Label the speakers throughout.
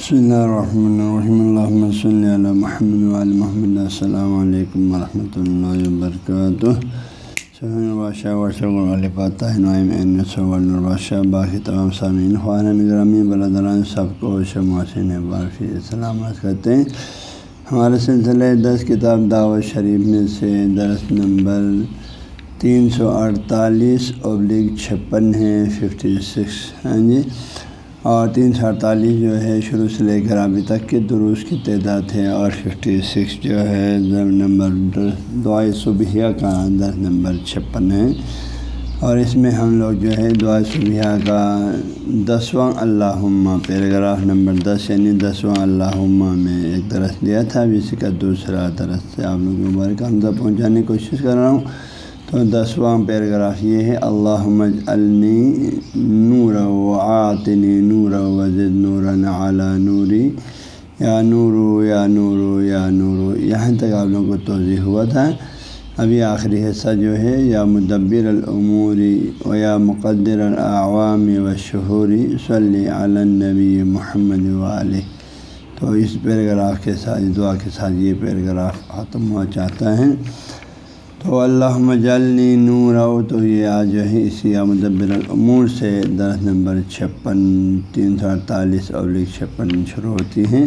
Speaker 1: بسم اللہ الرحمن الرحیم الحمۃ صلی علی محمد محمد السلام علیکم ورحمۃ اللہ وبرکاتہ بادشاہ بادشاہ باقی تمام سامعین خوان گرامی برادران سب کو شماسن بارفی سلامت کرتے ہیں ہمارے سلسلے دس کتاب دعوت شریف میں سے درس نمبر تین سو اڑتالیس ابلیغ چھپن ہے ففٹی سکس ہاں جی اور تین سو اڑتالیس جو ہے، شروع سے لے کر ابھی تک کے دروس کی تعداد ہے اور ففٹی سکس جو ہے نمبر دعائے صبحیہ کا دس نمبر چھپن ہے۔ اور اس میں ہم لوگ جو ہے دعائے صبحیہ کا دسواں اللہ پیراگراف نمبر دس یعنی دسواں اللہ میں ایک درس دیا تھا۔ اب اسی کا دوسرا درس سے آپ لوگ مبارک حمزہ پہنچانے کی کوشش کر رہا ہوں۔ تو دسواں پیراگراف یہ ہے اللہ النی نور و آتنی نور وزد نور نعلیٰ نوری۔ یا نور یا نور یا نور یہاں تک آپ لوگوں کو توضیع ہوا تھا۔ ابھی آخری حصہ جو ہے، یا مدبر العموری و یا مقدر العوام و شہوری، صلی النبی محمد علیہ۔ تو اس پیراگراف کے ساتھ، دعا کے ساتھ یہ پیراگراف ختم ہوا چاہتا ہے۔ تو اللہ مجلنی نور او تو یہ آج جو ہے اسی مدبر العمور سے درخت نمبر چھپن، تین سو اڑتالیس ابلیغ چھپن شروع ہوتی ہیں۔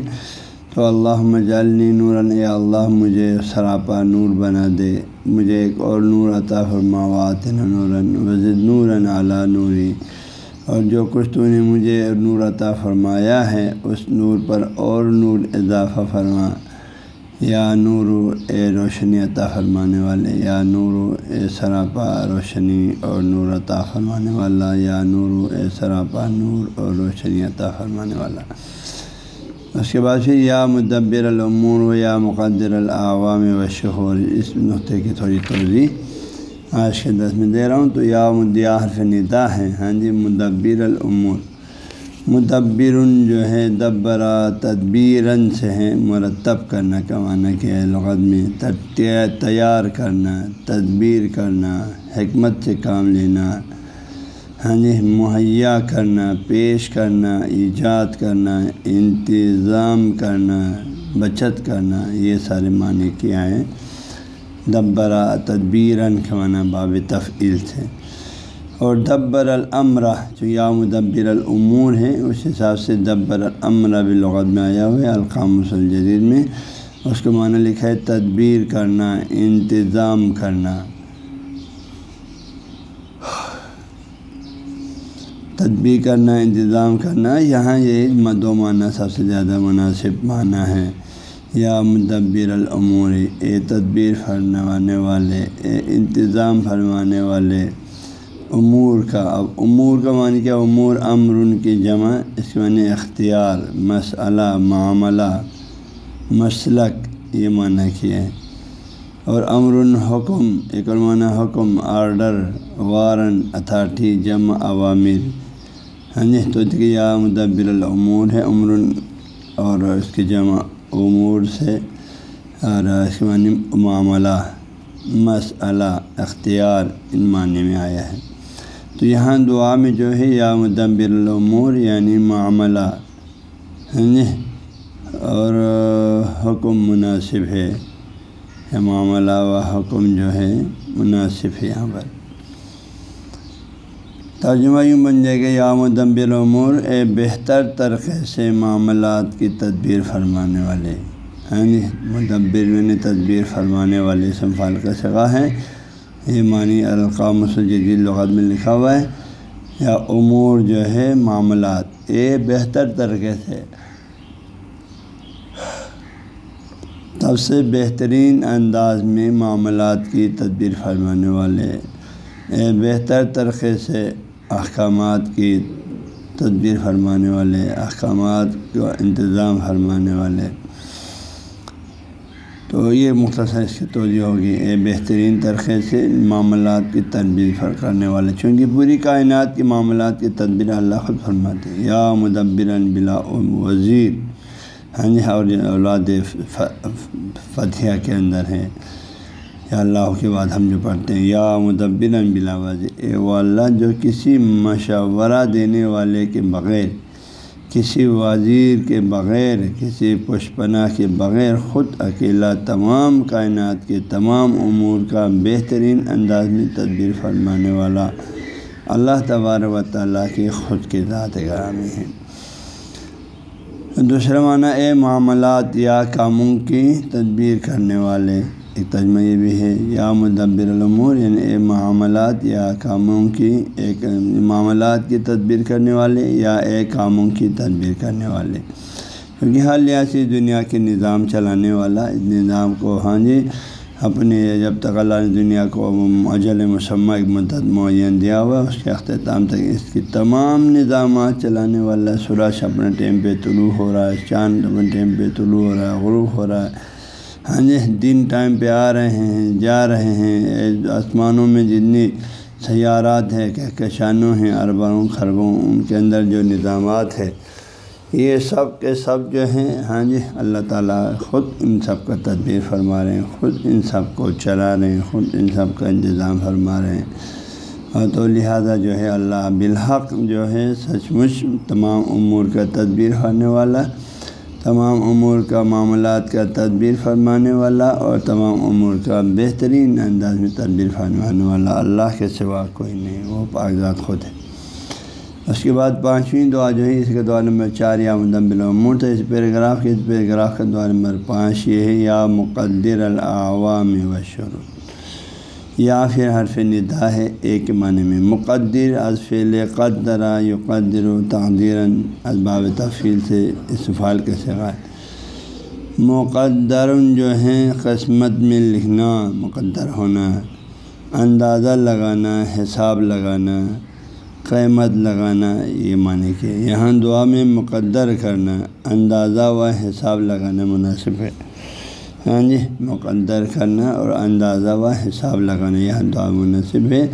Speaker 1: تو اللہ مجلنی نور یا اللہ مجھے سراپا نور بنا دے۔ مجھے ایک اور نور عطا فرماوات نورن وزد نور اعلیٰ نوری اور جو کچھ تو نے مجھے نور عطا فرمایا ہے، اس نور پر اور نور اضافہ فرما۔ یا نور اے روشنی عطا فرمانے والے، یا نور اے سراپا روشنی اور نور عطا فرمانے والا، یا نور اے سراپا نور اور روشنی عطا فرمانے والا۔ اس کے بعد پھر یا مدبر العمور و یا مقدر العوام و شہور، اس نقطے کی تھوڑی توضیع آج کے دس میں دے رہا ہوں تو یا مدیا حرف ندا ہے۔ ہاں جی مدبر العمور مدبر جو ہے دبرا تدبیرن سے ہے مرتب کرنا کا معنی کیا ہے لغت میں تیار کرنا، تدبیر کرنا، حکمت سے کام لینا ہاں جی مہیا کرنا، پیش کرنا، ایجاد کرنا، انتظام کرنا، بچت کرنا، یہ سارے معنی کیا ہیں۔ دبرا تدبیرن کا معنی باب تفعیل سے۔ اور دبر العمرہ جو یا مدبر العمور ہے اس حساب سے دبر العمرہ بھی لغت میں آیا ہوا ہے القام الجدید میں۔ اس کو معنی لکھا ہے تدبیر کرنا، انتظام کرنا۔ تدبیر کرنا، انتظام کرنا، یہاں یہ دو معنی سب سے زیادہ مناسب معنی ہے یا مدبر العمور اے تدبیر فرمانے والے، اے انتظام فرمانے والے۔ امور کا، اب امور کا معنی کیا؟ امور امر ان کی جمع، اس کے معنی اختیار، مسئلہ، معاملہ، مسلک، یہ معنی کیا ہے۔ اور امر حکم، ایک اور معنی حکم، آرڈر، وارن، اتھارٹی، جمع عوامر ہاں جی تو یا مدبر العمور ہے عمر اور اس کی جمع امور سے، اور اس کے معنی معاملہ، مسئلہ، اختیار، ان معنی میں آیا ہے۔ تو یہاں دعا میں جو ہے یا مدبر العمور یعنی معاملہ جی اور حکم مناسب ہے معاملہ و حکم جو ہے مناسب ہے یہاں پر۔ ترجمہ یوں بن جائے گا، یا مدبر العمور اے بہتر طریقے سے معاملات کی تدبیر فرمانے والے۔ یعنی مدبر میں نے تدبیر فرمانے والے سنفال کا سگا ہے۔ یہ معنی القام جدید لغت میں لکھا ہوا ہے، یا امور جو ہے معاملات، یہ بہتر طریقے سے۔ سب سے بہترین انداز میں معاملات کی تدبیر فرمانے والے اے بہتر طریقے سے احکامات کی تدبیر فرمانے والے، احکامات کا انتظام فرمانے والے۔ تو یہ مختصر اس کی توجہ ہوگی۔ یہ بہترین طریقے سے معاملات کی تدبیر کرنے والے، چونکہ پوری کائنات کے معاملات کی تدبیر اللہ خود فرماتے ہیں۔ یا مدبر بلا وزیر۔ ہاں جی اور اولاد فتح کے اندر ہے یا اللہ کے بعد ہم جو پڑھتے ہیں۔ یا مدبر بلا وزیر۔ اے وہ اللہ جو کسی مشورہ دینے والے کے بغیر کسی وزیر کے بغیر، کسی پشپنا کے بغیر خود اکیلا تمام کائنات کے تمام امور کا بہترین انداز میں تدبیر فرمانے والا اللہ تبار و تعالیٰ کی خود کی ذات گرامی ہے دوسرا معنی، اے معاملات یا کاموں کی تدبیر کرنے والے ایک تجمہ یہ بھی ہے۔ یا مدبر العمور یعنی اے معاملات یا کاموں کی ایک معاملات کی تدبیر کرنے والے یا اے کاموں کی تدبیر کرنے والے۔ کیونکہ ہر لحاظی دنیا کے نظام چلانے والا اس نظام کو ہاں جی اپنے جب تک اللہ نے دنیا کو اجل مسمہ، ایک مدت معین دیا ہوا، اس کے اختتام تک اس کی تمام نظامات چلانے والا سورج اپنے ٹیم پہ طلوع ہو رہا ہے، چاند اپنے ٹیم پہ طلوع ہو رہا ہے، غروب ہو رہا ہے۔ ہاں جی دن ٹائم پہ آ رہے ہیں، جا رہے ہیں۔ آسمانوں میں جتنی سیارات ہیں، کہکشانوں ہیں، اربوں خربوں، ان کے اندر جو نظامات ہے یہ سب کے سب جو ہیں ہاں جی اللہ تعالیٰ خود ان سب کا تدبیر فرما رہے ہیں، خود ان سب کو چلا رہے ہیں، خود ان سب کا انتظام فرما رہے ہیں۔ اور تو لہٰذا جو ہے، اللہ بالحق جو ہے سچ مچ تمام امور کا تدبیر کرنے والا تمام امور کا معاملات کا تدبیر فرمانے والا اور تمام امور کا بہترین انداز میں تدبیر فرمانے والا اللہ کے سوا کوئی نہیں، وہ کاغذات خود ہے۔ اس کے بعد پانچویں دعا جو ہے، اس کے دعا نمبر چار، یا مدم امور تو اس پیراگراف کے، اس پیراگراف کا دعا نمبر پانچ یہ ہے، یا مقدر العوام و شروع۔ یا پھر حرف ندا ہے ایک معنی میں مقدر، از فعل قدرا یقدر و تقدیر اسباب تفیل سے استفال کے سگائے مقدر جو ہیں قسمت میں لکھنا مقدر ہونا اندازہ لگانا، حساب لگانا، قیمت لگانا، یہ معنی کہ یہاں دعا میں مقدر کرنا، اندازہ و حساب لگانا مناسب ہے۔ ہاں جی مقدر کرنا اور اندازہ و حساب لگانا، یہ دعا مناسب ہے،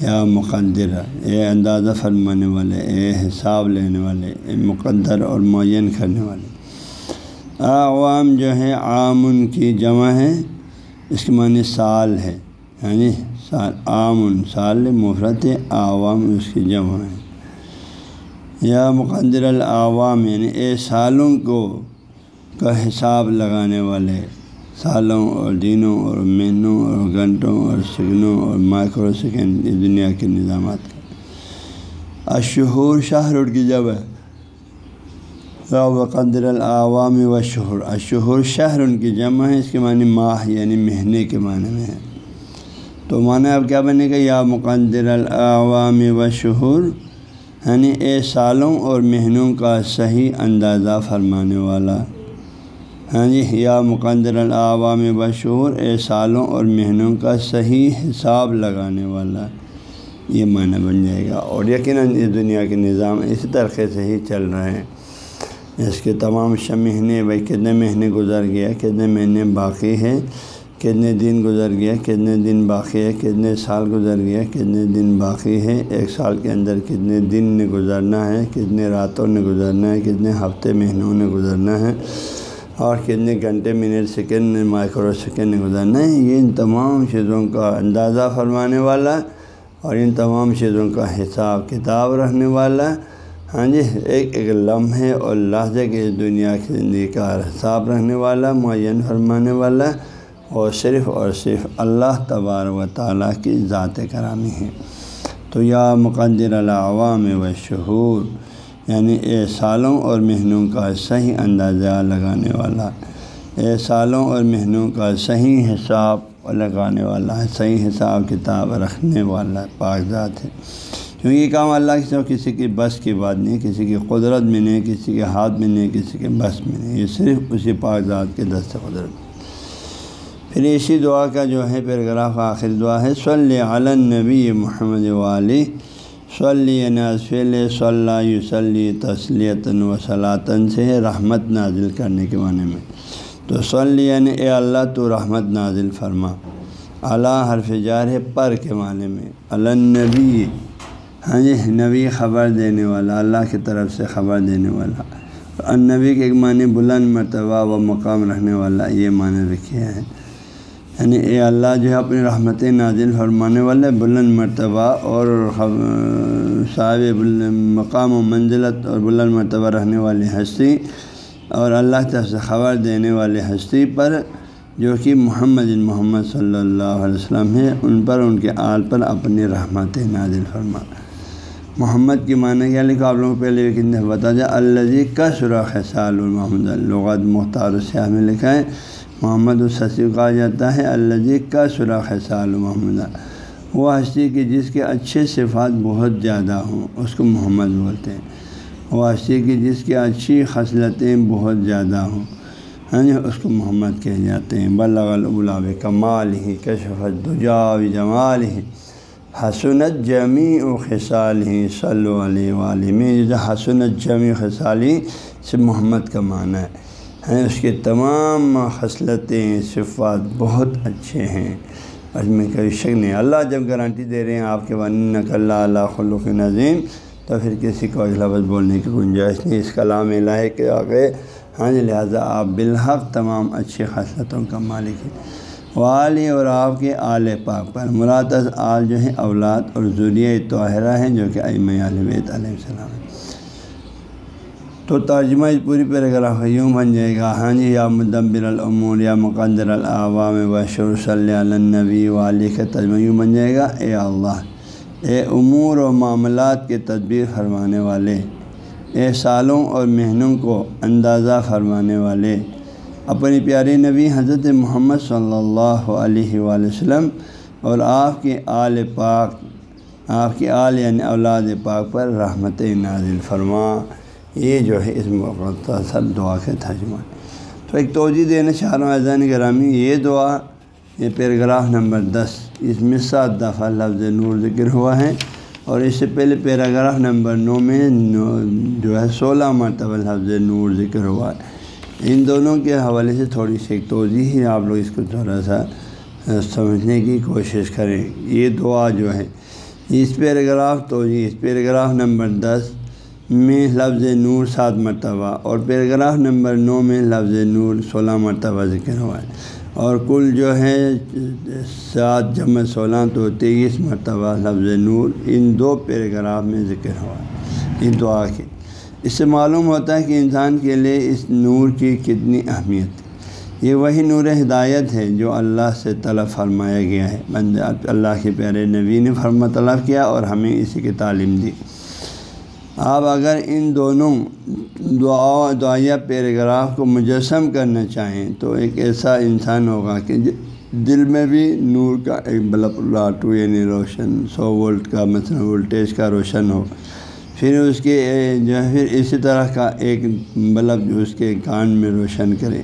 Speaker 1: یا مقدر اے اندازہ فرمانے والے، اے حساب لینے والے، اے مقدر اور معین کرنے والے۔ عوام جو ہے، عام کی جمع ہے، اس کے معنی سال ہے ہاں جی سال، عام سال مفرت عوام اس کی جمع ہے۔ یا مقدر العوام یعنی اے سالوں کو، کا حساب لگانے والے۔ سالوں اور دنوں اور مہینوں اور گھنٹوں اور سگنوں اور مائکرو سیکنڈ دنیا کے نظامات کا اشہور شاہ روڈ کی جب ہے؟ قدر العوام و شہر اشہور شہر ان کی جمع ہے، اس کے معنی ماہ یعنی مہینے کے معنی میں ہے۔ تو معنی اب کیا بنے گا؟ یا مقدر العوام و شہور یعنی اے سالوں اور مہینوں کا صحیح اندازہ فرمانے والا۔ ہاں جی یا مقدر العوام بشور، اے سالوں اور مہینوں کا صحیح حساب لگانے والا یہ معنی بن جائے گا۔ اور یقیناً اس دنیا کے نظام اسی طریقے سے ہی چل رہے ہیں اس کے تمام شہ مہینے، بھائی، کتنے مہینے گزر گیا، کتنے مہینے باقی ہے کتنے دن گزر گیا، کتنے دن باقی ہے کتنے سال گزر گیا، کتنے دن باقی ہے ایک سال کے اندر کتنے دن نے گزرنا ہے، کتنے راتوں نے گزرنا ہے، کتنے ہفتے، مہینوں نے گزرنا ہے۔ اور کتنے گھنٹے، منٹ، سیکنڈ مائکرو سیکنڈ گزارنا ہے یہ ان تمام چیزوں کا اندازہ فرمانے والا اور ان تمام چیزوں کا حساب کتاب رکھنے والا ہاں جی ایک ایک لمحے اور لہجے کے دنیا کی زندگی کا حساب رکھنے والا، معین فرمانے والا اور صرف اور صرف اللہ تبار و تعالیٰ کی ذات کرامی ہے۔ تو یا مقدر العوام و شہور یعنی اے سالوں اور مہینوں کا صحیح اندازہ لگانے والا، اے سالوں اور مہینوں کا صحیح حساب لگانے والا ہے صحیح حساب کتاب رکھنے والا کاغذات ہے۔ کیونکہ یہ کام اللہ کی طرف کسی کی بس کی بات نہیں، کسی کی قدرت میں نہیں، کسی کے ہاتھ میں نہیں، کسی کے بس میں نہیں، یہ صرف اسی کاغذات کے دست قدرت۔ پھر اسی دعا کا جو ہے پیراگراف آخر دعا ہے، صلی نبی محمد والی صلی ناصل صلی یوسلی تسلیتاً و صلاطن سے رحمت نازل کرنے کے معنی میں۔ تو صلی یعنی اے اللہ، تو رحمت نازل فرما۔ اللہ حرف جار ہے پر کے معنی میں۔ النبی ہاں جی نبی خبر دینے والا، اللہ کی طرف سے خبر دینے والا۔ النبی کے ایک معنی بلند مرتبہ و مقام رہنے والا، یہ معنی رکھے ہیں۔ یعنی اے اللہ جو ہے اپنی رحمت نازل فرمانے والے، بلند مرتبہ اور صاحب مقام و منزلت اور بلند مرتبہ رہنے والی ہستی اور اللہ تعالیٰ سے خبر دینے والی ہستی پر جو کہ محمد محمد صلی اللہ علیہ وسلم ہے، ان پر، ان کے آل پر اپنی رحمت نازل فرما۔ محمد کی معنی کیا لکھا آپ لوگوں کو پہلے بھی کتنے بتا جائے۔ اللہ کا سراخ سال المحمد الغت مختار سیاح میں لکھا ہے۔ محمد الصیف کہا جاتا ہے اللہ کا سراخ سال محمد۔ وہ ہستی کی جس کے اچھے صفات بہت زیادہ ہوں، اس کو محمد بولتے ہیں۔ وہ ہستی کی جس کی اچھی خصلتیں بہت زیادہ ہوں ہاں جی اس کو محمد کہہ جاتے ہیں۔ بلغ کمال ہی کشفت دجاو جمال ہی حسنت جمی و خصال ہی صلی علیہ ولیہ حسنت جمی خصالی سے محمد کا معنی ہے۔ ہیں۔ اس کے تمام خصلتیں، صفات بہت اچھے ہیں۔ اس میں کوئی شک نہیں۔ اللہ جب گارنٹی دے رہے ہیں آپ کے ون اللہ اللہ خلق نظیم تو پھر کسی کو لفظ بولنے کی گنجائش نہیں۔ اس کلام الہ کے آگے ہاں جی لہٰذا آپ بالحق تمام اچھی خصلتوں کا مالک ہیں۔ والی اور آپ کے آل پاک پر۔ مراتز آل جو ہیں اولاد اور ذریعہ طاہرہ ہیں، جو کہ ام علیہ السلام ہیں۔ تو ترجمہ اس پوری پیراگراف یوں بن جائے گا ہاں جی یا مدبر العمور یا مقدر العوام بشر صلی النبی والی کا ترجمہ یوں بن جائے گا اے اللہ اے امور و معاملات کے تدبیر فرمانے والے اے سالوں اور مہینوں کو اندازہ فرمانے والے اپنی پیاری نبی حضرت محمد صلی اللہ علیہ وآلہ وسلم اور آپ کے آل پاک آپ کے آل یعنی اولاد پاک پر رحمت نازل فرما یہ جو ہے اس مختصر دعا کے ترجمہ تو ایک توجہ دینا چاہ رہا ہوں اذان گرامی، یہ دعا، یہ پیراگراف نمبر دس، اس میں سات دفعہ لفظ نور ذکر ہوا ہے اور اس سے پہلے پیراگراف نمبر نو میں جو ہے سولہ مرتبہ لفظ نور ذکر ہوا۔ ہے ان دونوں کے حوالے سے تھوڑی سی ایک توضیع ہی آپ لوگ اس کو تھوڑا سا سمجھنے کی کوشش کریں۔ یہ دعا جو ہے، اس پیراگراف، توجہ، اس پیراگراف نمبر دس میں لفظ نور سات مرتبہ اور پیراگراف نمبر نو میں لفظ نور سولہ مرتبہ ذکر ہوا ہے۔ اور کل جو ہے، سات جمع سولہ تو تیئیس مرتبہ لفظ نور ان دو پیراگراف میں ذکر ہوا ہے، ان دعا کے اس سے معلوم ہوتا ہے کہ انسان کے لیے اس نور کی کتنی اہمیت ہے۔ یہ وہی نور ہدایت ہے جو اللہ سے طلب فرمایا گیا ہے۔ بند اللہ کے پیارے نبی نے فرما طلب کیا اور ہمیں اسی کی تعلیم دی۔ آپ اگر ان دونوں دعا دعائیہ پیراگراف کو مجسم کرنا چاہیں تو ایک ایسا انسان ہوگا کہ دل میں بھی نور کا ایک بلب لاٹو یعنی روشن، سو وولٹ کا مثلاً وولٹیج کا روشن ہو۔ پھر اس کے، جو ہے، پھر اسی طرح کا ایک بلب جو اس کے کان میں روشن کرے،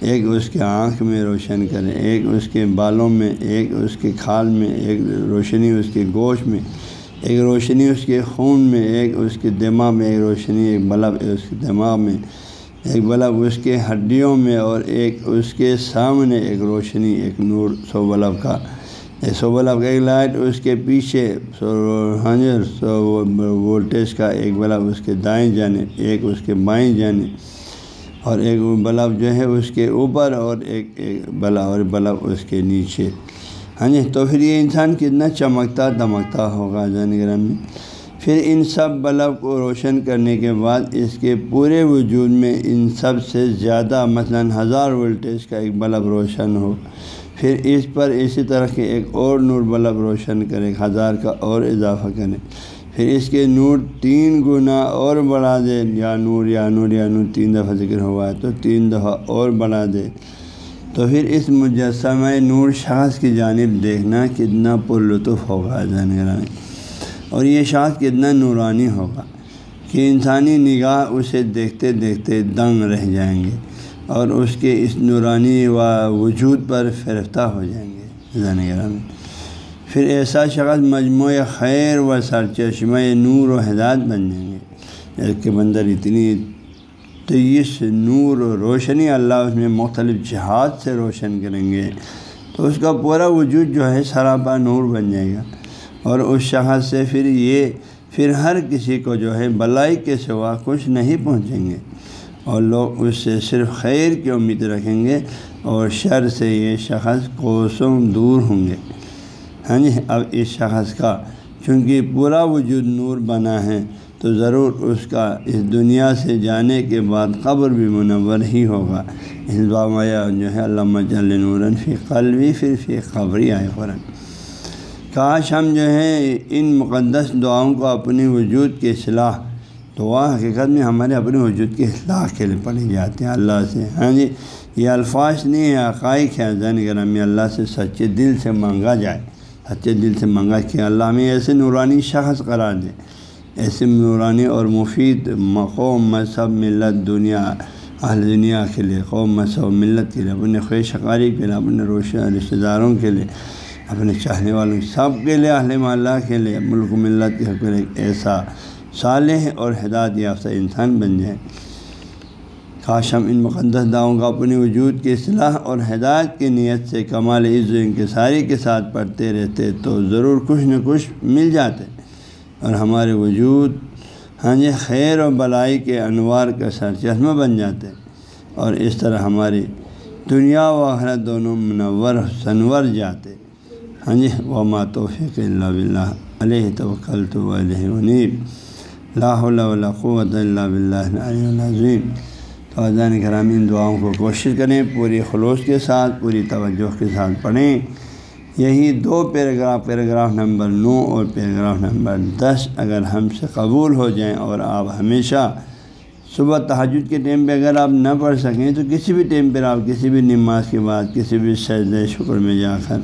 Speaker 1: ایک اس کے آنکھ میں روشن کرے، ایک اس کے بالوں میں، ایک اس کے کھال میں، ایک روشنی اس کے گوشت میں۔ ایک روشنی اس کے خون میں ایک اس کے دماغ میں ایک روشنی ایک بلب اس کے دماغ میں ایک بلب اس کے ہڈیوں میں اور ایک اس کے سامنے ایک روشنی ایک نور سو بلب کا سو بلب کا ایک لائٹ اس کے پیچھے سو ہاں جی سو وولٹیج کا ایک بلب اس کے دائیں جانے ایک اس کے بائیں جانے اور ایک بلب جو ہے اس کے اوپر اور ایک ایک بلا اور بلب اس کے نیچے ہاں جی تو پھر یہ انسان کتنا چمکتا دمکتا ہوگا جان گرام میں پھر ان سب بلب کو روشن کرنے کے بعد اس کے پورے وجود میں ان سب سے زیادہ مثلاً ہزار وولٹیج کا ایک بلب روشن ہو۔ پھر اس پر اسی طرح کے ایک اور نور بلب روشن کرے ہزار کا اور اضافہ کرے۔ پھر اس کے نور تین گنا اور بڑھا دے، یا نور یا نور یا نور، تین دفعہ ذکر ہوا ہے تو تین دفعہ اور بڑھا دے۔ تو پھر اس مجسمہ نور شاخ کی جانب دیکھنا کتنا پرلطف ہوگا جانگرانی اور یہ شاخ کتنا نورانی ہوگا کہ انسانی نگاہ اسے دیکھتے دیکھتے دنگ رہ جائیں گے اور اس کے اس نورانی و وجود پر فرفتہ ہو جائیں گے زین پھر ایسا شخص مجموع خیر و سرچشمہ نور و ہدایت بن جائیں گے جس کے بندر اتنی تیس نور و روشنی اللہ اس میں مختلف جہاد سے روشن کریں گے تو اس کا پورا وجود جو ہے سراپا نور بن جائے گا اور اس شخص سے پھر یہ پھر ہر کسی کو جو ہے بلائی کے سوا کچھ نہیں پہنچیں گے اور لوگ اس سے صرف خیر کی امید رکھیں گے اور شر سے یہ شخص کوسوں دور ہوں گے۔ ہاں جی اب اس شخص کا چونکہ پورا وجود نور بنا ہے تو ضرور اس کا اس دنیا سے جانے کے بعد قبر بھی منور ہی ہوگا۔ اس بامیا جو ہے علامہ جل نورن فی قلبی پھر فی قبری آئے قرآن کاش ہم جو ہے ان مقدس دعاؤں کو اپنی وجود کی اصلاح دعا حقیقت میں ہمارے اپنے وجود کی اصلاح کے لیے پڑھی جاتی ہیں۔ اللہ سے ہاں جی یہ الفاظ نہیں ہے عقائق ہے زین گرامی اللہ سے سچے دل سے مانگا جائے۔ سچے دل سے مانگا کہ اللہ میں ایسے نورانی شخص قرار دے۔ ایسے نورانی اور مفید قوم مذہب ملت دنیا، اہل دنیا کے لیے، قوم مذہب ملت کے لیے، اپنے خوش شکاری کے لیے، اپنے روشن رشتہ داروں کے لیے، اپنے چاہنے والوں سب کے لیے، اہل محلہ کے لیے، ملک ملت کے لیے ایسا صالح اور ہدایت یافتہ انسان بن جائے کاش ہم ان مقدس دعاؤں کا اپنی وجود کی اصلاح اور ہدایت کی نیت سے کمال عز و انکساری کے ساتھ پڑھتے رہتے تو ضرور کچھ نہ کچھ مل جاتے۔ اور ہمارے وجود ہاں جی خیر و بلائی کے انوار کا سر چشمہ بن جاتے اور اس طرح ہماری دنیا و آخرت دونوں منور سنور جاتے ہاں جی وہ ماتوفیق اللہ بلّہ علیہ توکل تو علیہ ونیب لاہ قوت اللہ بلّہ العظیم۔ تو اذان کرامی ان دعاؤں کو کوشش کریں، پوری خلوص کے ساتھ، پوری توجہ کے ساتھ پڑھیں۔ یہی دو پیراگراف پیراگراف نمبر نو اور پیراگراف نمبر دس اگر ہم سے قبول ہو جائیں اور آپ ہمیشہ صبح تحجد کے ٹائم پہ اگر آپ نہ پڑھ سکیں تو کسی بھی ٹائم پہ آپ کسی بھی نماز کے بعد، کسی بھی سجدہ شکر میں جا کر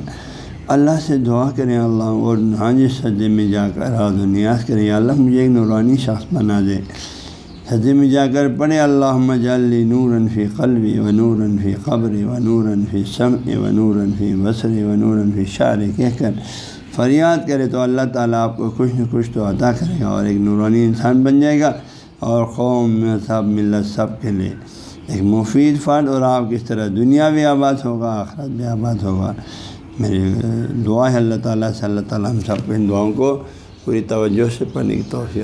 Speaker 1: اللہ سے دعا کریں اللہ اور ہاں جی سجدے میں جا کر راز و نیاز کریں۔ اللہ مجھے ایک نورانی شخص بنا دے۔ حجی میں جا کر پڑھے اللہ مجالی نور فی قلبی و نور فی قبر و نور فی سم و نور فی بصر و نور فی شعر کہہ کر فریاد کرے تو اللہ تعالیٰ آپ کو کچھ نہ کچھ تو عطا کرے گا اور ایک نورانی انسان بن جائے گا اور قوم میں سب، ملت سب کے لیے ایک مفید فرد اور آپ کس طرح دنیا بھی آباد ہوگا، آخرت بھی آباد ہوگا۔ میری دعا ہے اللہ تعالیٰ سے، اللہ تعالیٰ ہم سب کو ان دعاؤں کو پوری توجہ سے پڑھنے کی توفیع